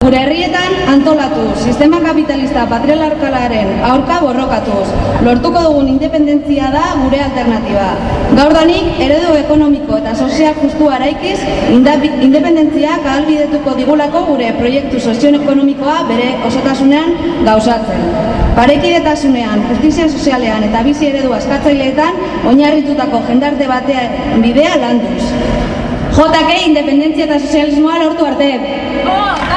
Gure herrietan antolatu, sistema kapitalista patriarkalaren aurka borrokatuz. Lortuko dugun independentzia da gure alternatiba. Gaurdanik eredu ekonomiko eta sozial justu araikiz independentziak ahalbidetuko digulako gure proiektu sozioekonomikoa bere osotasunean gauzatzen. Parekidetasunean, justizia sozialean eta bizi eredu askatzaileetan oinarritutako jendarte batean bidea landuz. JK independentzia eta sozialismoa lortu arte. Oh,